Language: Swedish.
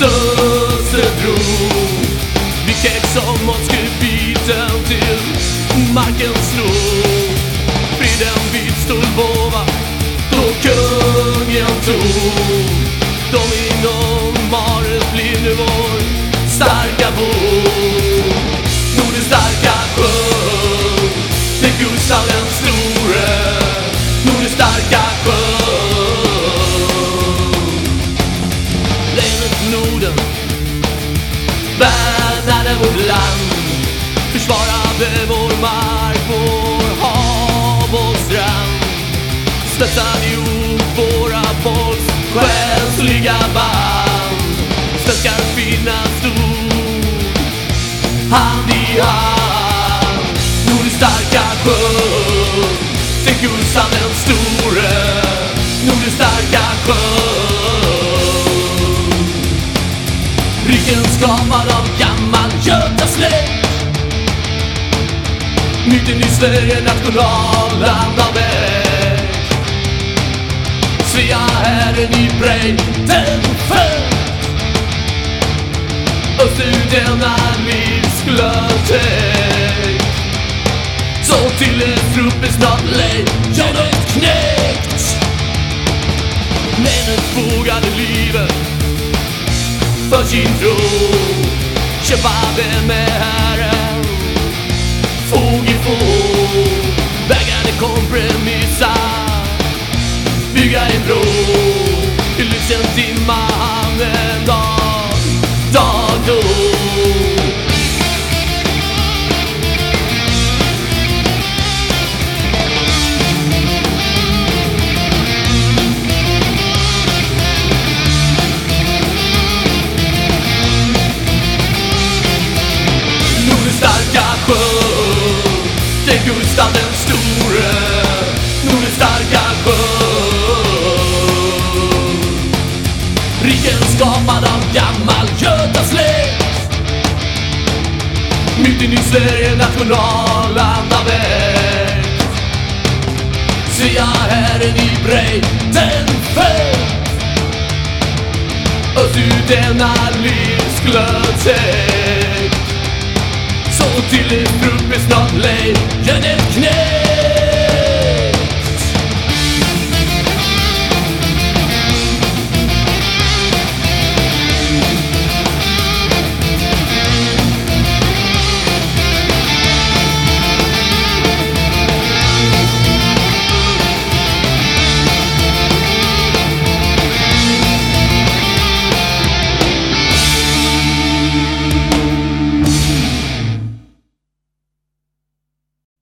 mot Örebro Vi kek som åt skrubbiten till markens ro Friden vid Stolbova då kungen tog Land. Försvarade vår mark, vår hav och strand. Svetsade ihop våra folks själsliga band. Svenskar finnas stod hand i hand. Nordens starka sjung Tänk Gustav den Riken av gammal götasläkt Myten i Sverige nationalland av väg. Svea herren i Breiten född. Öster denna livsglödtäkt Så till en trupp snart lejonet knäckt. Männen vågade livet för sin tro. Kämpade med Herren. Fog i fog. Vägrade kompromissa. Bygga en bro. I lyxen timma han en dag. Dag då. Gammal götasläkt Myten i Sverige nationalland av jag herren i Breiten född. Öst ut denna livsglödtäkt så till en trupp är snart lejonet knäckt